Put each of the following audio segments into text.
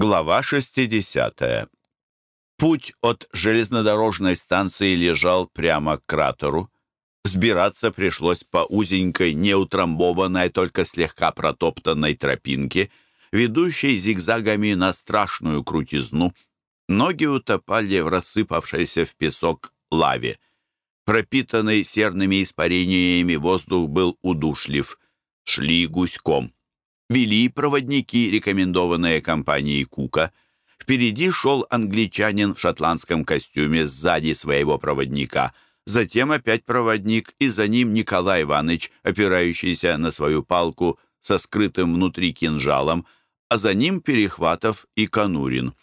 Глава 60. Путь от железнодорожной станции лежал прямо к кратеру. Сбираться пришлось по узенькой, неутрамбованной, только слегка протоптанной тропинке, ведущей зигзагами на страшную крутизну. Ноги утопали в рассыпавшейся в песок лаве. Пропитанный серными испарениями воздух был удушлив. Шли гуськом вели проводники, рекомендованные компанией Кука. Впереди шел англичанин в шотландском костюме сзади своего проводника. Затем опять проводник, и за ним Николай Иванович, опирающийся на свою палку со скрытым внутри кинжалом, а за ним Перехватов и Конурин.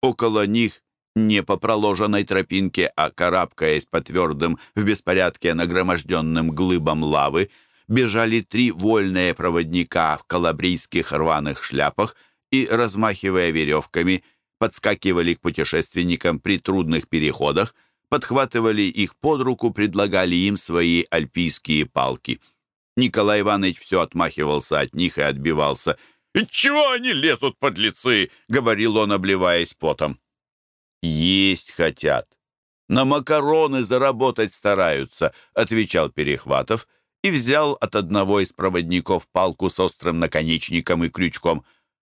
Около них не по проложенной тропинке, а карабкаясь по твердым, в беспорядке нагроможденным глыбам лавы, бежали три вольные проводника в калабрийских рваных шляпах и, размахивая веревками, подскакивали к путешественникам при трудных переходах, подхватывали их под руку, предлагали им свои альпийские палки. Николай Иванович все отмахивался от них и отбивался. «И чего они лезут, подлецы?» — говорил он, обливаясь потом. «Есть хотят. На макароны заработать стараются», — отвечал Перехватов — и взял от одного из проводников палку с острым наконечником и крючком.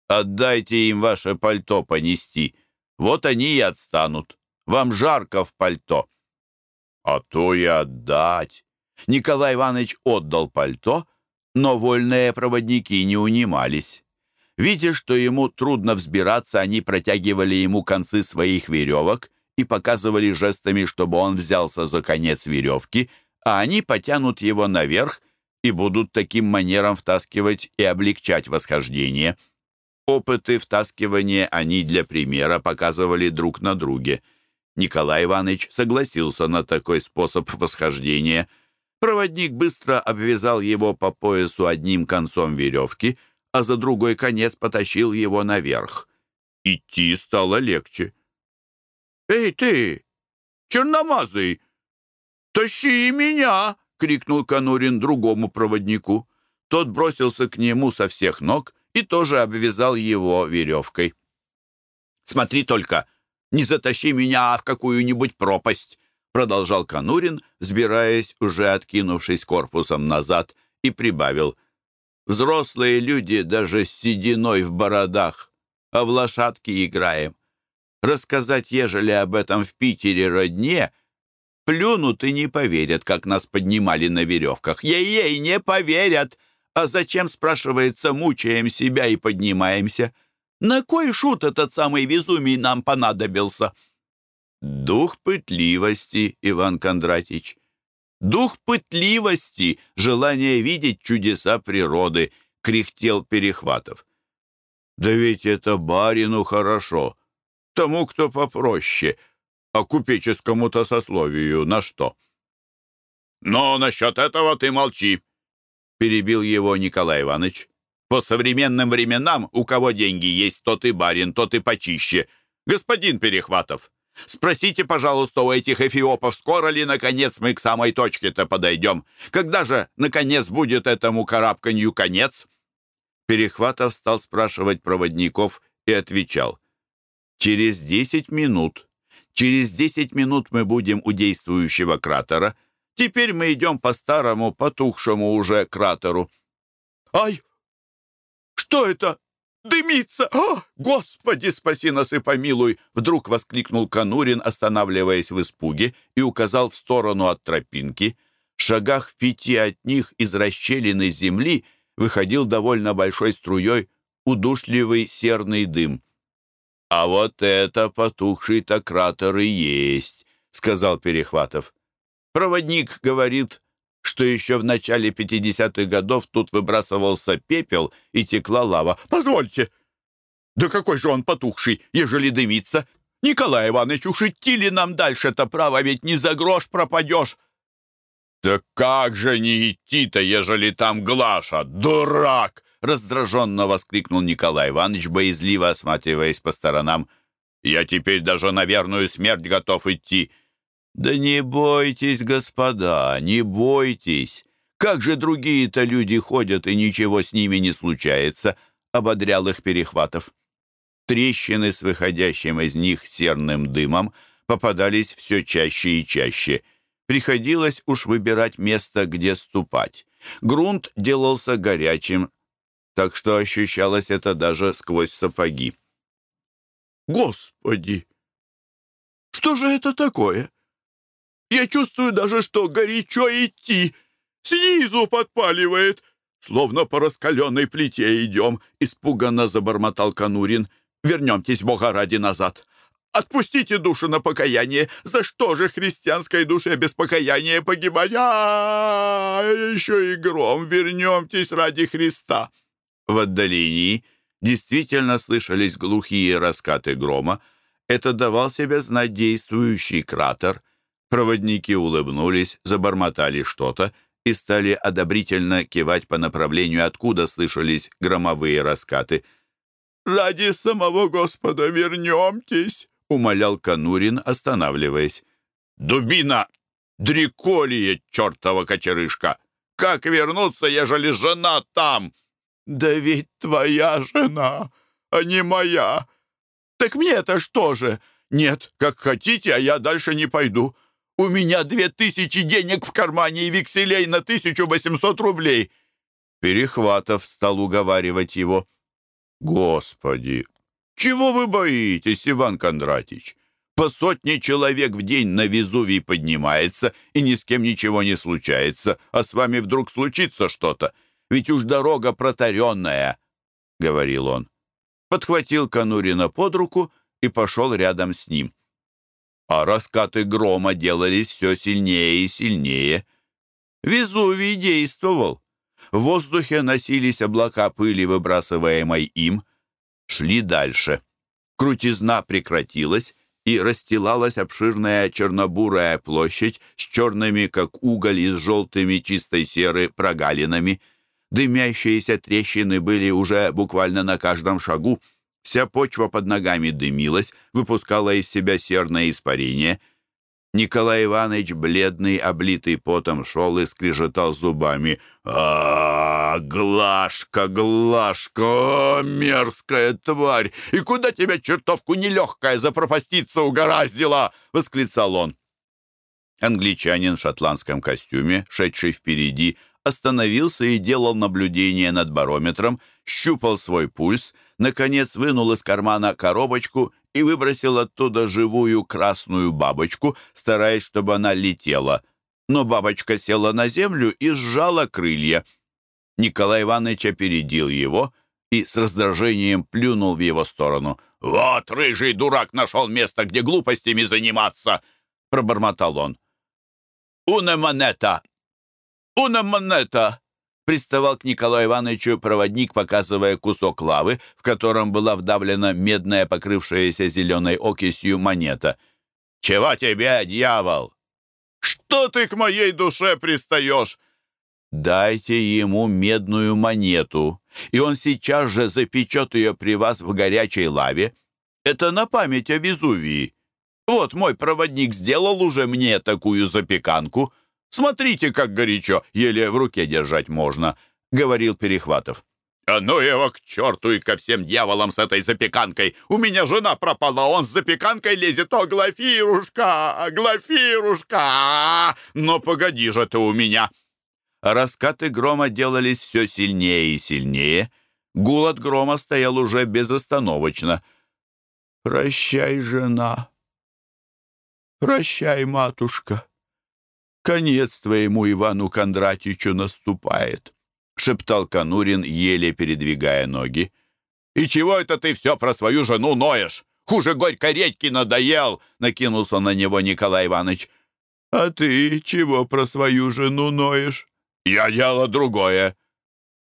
«Отдайте им ваше пальто понести. Вот они и отстанут. Вам жарко в пальто». «А то и отдать». Николай Иванович отдал пальто, но вольные проводники не унимались. Видя, что ему трудно взбираться, они протягивали ему концы своих веревок и показывали жестами, чтобы он взялся за конец веревки — а они потянут его наверх и будут таким манером втаскивать и облегчать восхождение. Опыты втаскивания они для примера показывали друг на друге. Николай Иванович согласился на такой способ восхождения. Проводник быстро обвязал его по поясу одним концом веревки, а за другой конец потащил его наверх. Идти стало легче. «Эй ты, черномазый!» «Тащи меня!» — крикнул Конурин другому проводнику. Тот бросился к нему со всех ног и тоже обвязал его веревкой. «Смотри только, не затащи меня в какую-нибудь пропасть!» продолжал Конурин, сбираясь, уже откинувшись корпусом назад, и прибавил. «Взрослые люди даже с сединой в бородах, а в лошадки играем. Рассказать, ежели об этом в Питере родне — Плюнут и не поверят, как нас поднимали на веревках. Ей-ей, не поверят! А зачем, спрашивается, мучаем себя и поднимаемся? На кой шут этот самый Везумий нам понадобился? Дух пытливости, Иван Кондратич. Дух пытливости, желание видеть чудеса природы, кряхтел Перехватов. Да ведь это барину хорошо, тому, кто попроще — а купеческому-то сословию на что? «Но насчет этого ты молчи», — перебил его Николай Иванович. «По современным временам у кого деньги есть, тот и барин, тот и почище. Господин Перехватов, спросите, пожалуйста, у этих эфиопов, скоро ли, наконец, мы к самой точке-то подойдем? Когда же, наконец, будет этому карабканью конец?» Перехватов стал спрашивать проводников и отвечал. «Через десять минут». Через десять минут мы будем у действующего кратера. Теперь мы идем по старому, потухшему уже кратеру». «Ай! Что это? Дымится! О, Господи, спаси нас и помилуй!» Вдруг воскликнул Конурин, останавливаясь в испуге, и указал в сторону от тропинки. В шагах в пяти от них из расщелины земли выходил довольно большой струей удушливый серный дым. «А вот это потухший-то кратер и есть», — сказал Перехватов. «Проводник говорит, что еще в начале 50-х годов тут выбрасывался пепел и текла лава. Позвольте! Да какой же он потухший, ежели дымится? Николай Иванович, уж идти ли нам дальше-то, право, ведь не за грош пропадешь!» «Да как же не идти-то, ежели там Глаша, дурак!» Раздраженно воскликнул Николай Иванович, боязливо осматриваясь по сторонам. «Я теперь даже на верную смерть готов идти». «Да не бойтесь, господа, не бойтесь. Как же другие-то люди ходят, и ничего с ними не случается», — ободрял их Перехватов. Трещины с выходящим из них серным дымом попадались все чаще и чаще. Приходилось уж выбирать место, где ступать. Грунт делался горячим, так что ощущалось это даже сквозь сапоги. «Господи! Что же это такое? Я чувствую даже, что горячо идти. Снизу подпаливает. Словно по раскаленной плите идем», — испуганно забормотал Конурин. «Вернемтесь, Бога ради, назад. Отпустите душу на покаяние. За что же христианской душе без покаяния погибать? А, -а, -а еще и гром. Вернемтесь ради Христа. В отдалении действительно слышались глухие раскаты грома. Это давал себя знать действующий кратер. Проводники улыбнулись, забормотали что-то и стали одобрительно кивать по направлению, откуда слышались громовые раскаты. «Ради самого Господа вернемтесь!» умолял Конурин, останавливаясь. «Дубина! Дриколие, чертова кочерышка! Как вернуться, ежели жена там?» «Да ведь твоя жена, а не моя! Так мне-то что же? Нет, как хотите, а я дальше не пойду. У меня две тысячи денег в кармане и векселей на тысячу восемьсот рублей!» Перехватов стал уговаривать его. «Господи, чего вы боитесь, Иван Кондратич? По сотне человек в день на Везувий поднимается, и ни с кем ничего не случается, а с вами вдруг случится что-то. Ведь уж дорога протаренная, — говорил он. Подхватил Конурина под руку и пошел рядом с ним. А раскаты грома делались все сильнее и сильнее. Везувий действовал. В воздухе носились облака пыли, выбрасываемой им — шли дальше. Крутизна прекратилась, и расстилалась обширная чернобурая площадь с черными, как уголь, и с желтыми чистой серы прогалинами. Дымящиеся трещины были уже буквально на каждом шагу. Вся почва под ногами дымилась, выпускала из себя серное испарение — Николай Иванович, бледный, облитый потом, шел и скрежетал зубами. а, -а, -а Глашка, Глашка, мерзкая тварь! И куда тебя чертовку нелегкая запропаститься угораздила?» — восклицал он. Англичанин в шотландском костюме, шедший впереди, остановился и делал наблюдение над барометром, щупал свой пульс, наконец вынул из кармана коробочку и выбросил оттуда живую красную бабочку, стараясь, чтобы она летела. Но бабочка села на землю и сжала крылья. Николай Иванович опередил его и с раздражением плюнул в его сторону. «Вот, рыжий дурак нашел место, где глупостями заниматься!» — пробормотал он. «Уна монета! Уна монета!» приставал к Николаю Ивановичу проводник, показывая кусок лавы, в котором была вдавлена медная, покрывшаяся зеленой окисью монета. «Чего тебе, дьявол? Что ты к моей душе пристаешь?» «Дайте ему медную монету, и он сейчас же запечет ее при вас в горячей лаве. Это на память о Везувии. Вот мой проводник сделал уже мне такую запеканку». Смотрите, как горячо, еле в руке держать можно», — говорил Перехватов. «А ну его к черту и ко всем дьяволам с этой запеканкой! У меня жена пропала, он с запеканкой лезет! О, Глафирушка! Глафирушка! Но погоди же ты у меня!» Раскаты грома делались все сильнее и сильнее. Гул от грома стоял уже безостановочно. «Прощай, жена! Прощай, матушка!» Конец твоему Ивану Кондратичу наступает», — шептал Конурин, еле передвигая ноги. «И чего это ты все про свою жену ноешь? Хуже горькой редьки надоел!» — накинулся на него Николай Иванович. «А ты чего про свою жену ноешь?» «Я дело другое.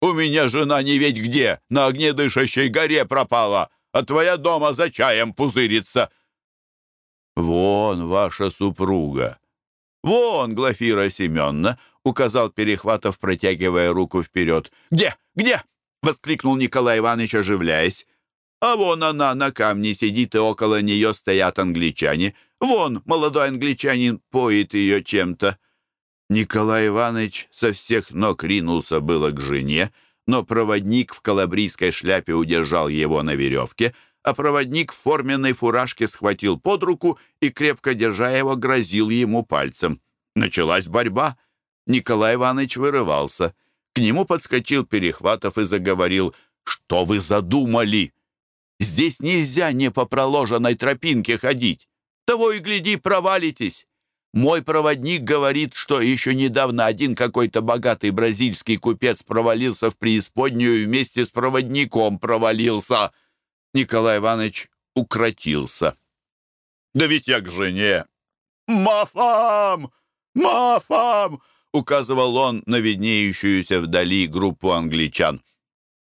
У меня жена не ведь где, на огнедышащей горе пропала, а твоя дома за чаем пузырится». «Вон ваша супруга», «Вон, Глафира Семеновна!» — указал Перехватов, протягивая руку вперед. «Где? Где?» — воскликнул Николай Иванович, оживляясь. «А вон она на камне сидит, и около нее стоят англичане. Вон, молодой англичанин поет ее чем-то». Николай Иванович со всех ног ринулся было к жене, но проводник в калабрийской шляпе удержал его на веревке, а проводник в форменной фуражке схватил под руку и, крепко держа его, грозил ему пальцем. Началась борьба. Николай Иванович вырывался. К нему подскочил Перехватов и заговорил «Что вы задумали? Здесь нельзя не по проложенной тропинке ходить. Того и гляди, провалитесь. Мой проводник говорит, что еще недавно один какой-то богатый бразильский купец провалился в преисподнюю и вместе с проводником провалился. Николай Иванович укротился. «Да ведь я к жене!» «Мафам! Мафам!» — указывал он на виднеющуюся вдали группу англичан.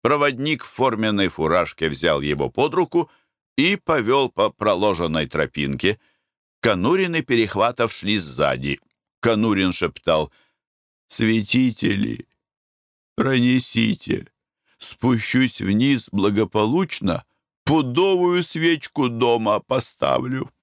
Проводник в форменной фуражке взял его под руку и повел по проложенной тропинке — Конурин и Перехватов шли сзади. Конурин шептал «Светители, пронесите, спущусь вниз благополучно, пудовую свечку дома поставлю».